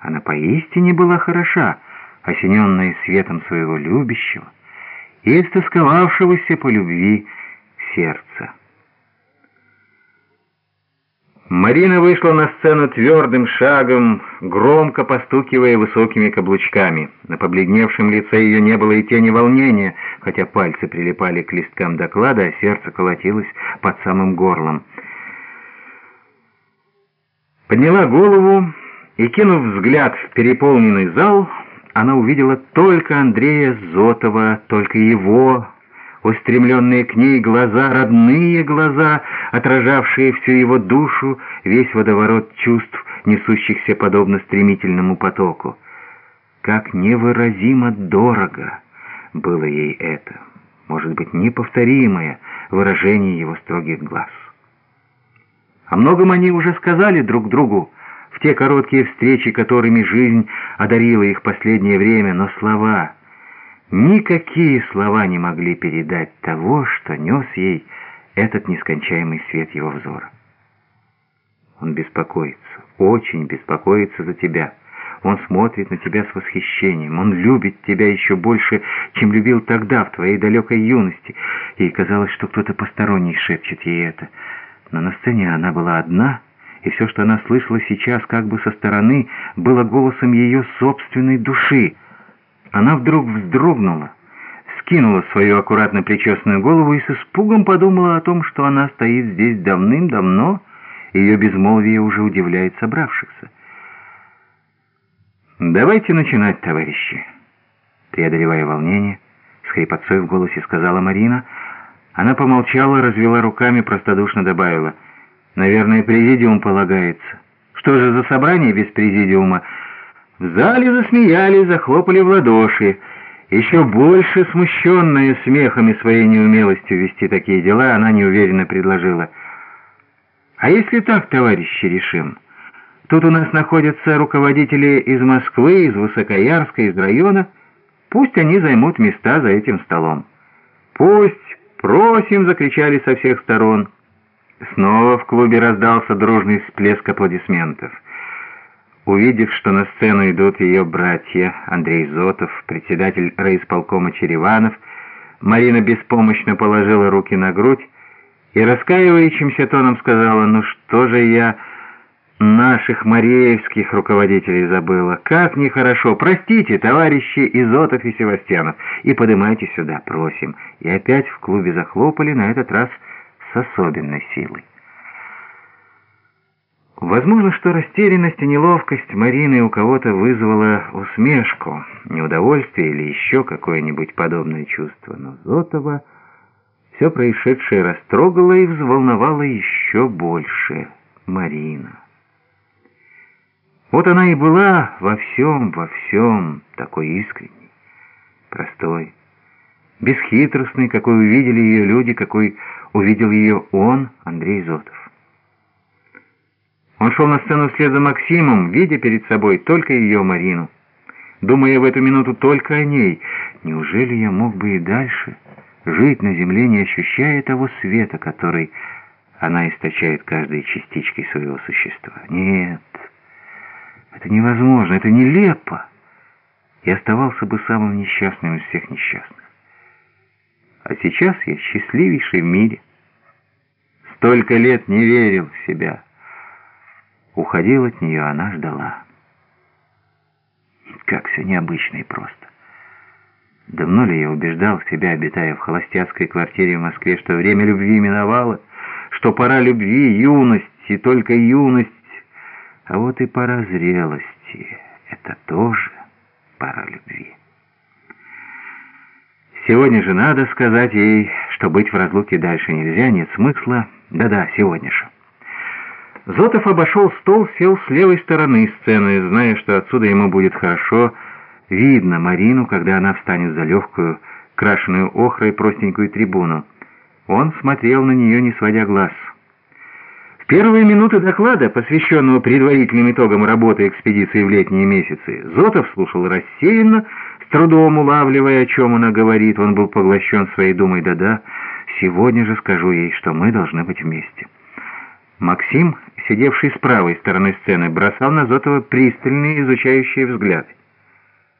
Она поистине была хороша, осененная светом своего любящего и истосковавшегося по любви сердца. Марина вышла на сцену твердым шагом, громко постукивая высокими каблучками. На побледневшем лице ее не было и тени волнения, хотя пальцы прилипали к листкам доклада, а сердце колотилось под самым горлом. Подняла голову и, кинув взгляд в переполненный зал, она увидела только Андрея Зотова, только его, устремленные к ней глаза, родные глаза, отражавшие всю его душу, весь водоворот чувств, несущихся подобно стремительному потоку. Как невыразимо дорого было ей это, может быть, неповторимое выражение его строгих глаз. О многом они уже сказали друг другу, в те короткие встречи, которыми жизнь одарила их последнее время, но слова, никакие слова не могли передать того, что нес ей этот нескончаемый свет его взора. Он беспокоится, очень беспокоится за тебя. Он смотрит на тебя с восхищением. Он любит тебя еще больше, чем любил тогда, в твоей далекой юности. Ей казалось, что кто-то посторонний шепчет ей это. Но на сцене она была одна — и все, что она слышала сейчас как бы со стороны, было голосом ее собственной души. Она вдруг вздрогнула, скинула свою аккуратно причесанную голову и с испугом подумала о том, что она стоит здесь давным-давно, и ее безмолвие уже удивляет собравшихся. «Давайте начинать, товарищи!» Преодолевая волнение, с хрипотцой в голосе сказала Марина. Она помолчала, развела руками, простодушно добавила — Наверное, президиум полагается. Что же за собрание без президиума? В зале засмеялись, захлопали в ладоши. Еще больше смущенная смехом и своей неумелостью вести такие дела, она неуверенно предложила. «А если так, товарищи, решим? Тут у нас находятся руководители из Москвы, из Высокоярска, из района. Пусть они займут места за этим столом». «Пусть! Просим!» — закричали со всех сторон. Снова в клубе раздался дружный всплеск аплодисментов. Увидев, что на сцену идут ее братья Андрей Зотов, председатель райисполкома Череванов, Марина беспомощно положила руки на грудь и раскаивающимся тоном сказала, «Ну что же я наших мареевских руководителей забыла? Как нехорошо! Простите, товарищи Изотов и Севастьянов, и поднимайте сюда, просим». И опять в клубе захлопали, на этот раз с особенной силой. Возможно, что растерянность и неловкость Марины у кого-то вызвала усмешку, неудовольствие или еще какое-нибудь подобное чувство, но Зотова все происшедшее растрогало и взволновало еще больше Марина. Вот она и была во всем, во всем такой искренней, простой, бесхитростной, какой увидели ее люди, какой увидел ее он, Андрей Зотов. Он шел на сцену вслед за Максимом, видя перед собой только ее Марину, думая в эту минуту только о ней. Неужели я мог бы и дальше жить на земле, не ощущая того света, который она источает каждой частичкой своего существа? Нет, это невозможно, это нелепо. И оставался бы самым несчастным из всех несчастных. А сейчас я счастливейший в мире. Столько лет не верил в себя. Уходил от нее, она ждала. Как все необычно и просто. Давно ли я убеждал себя, обитая в холостяцкой квартире в Москве, что время любви миновало, что пора любви, юность и только юность, а вот и пора зрелости. Это тоже пора любви. Сегодня же надо сказать ей, что быть в разлуке дальше нельзя, нет смысла. Да-да, сегодня же. Зотов обошел стол, сел с левой стороны сцены, зная, что отсюда ему будет хорошо видно Марину, когда она встанет за легкую, крашеную охрой простенькую трибуну. Он смотрел на нее, не сводя глаз. В первые минуты доклада, посвященного предварительным итогам работы экспедиции в летние месяцы, Зотов слушал рассеянно, с трудом улавливая, о чем она говорит, он был поглощен своей думой «да-да, сегодня же скажу ей, что мы должны быть вместе». Максим сидевший с правой стороны сцены, бросал на Зотова пристальный изучающий взгляд —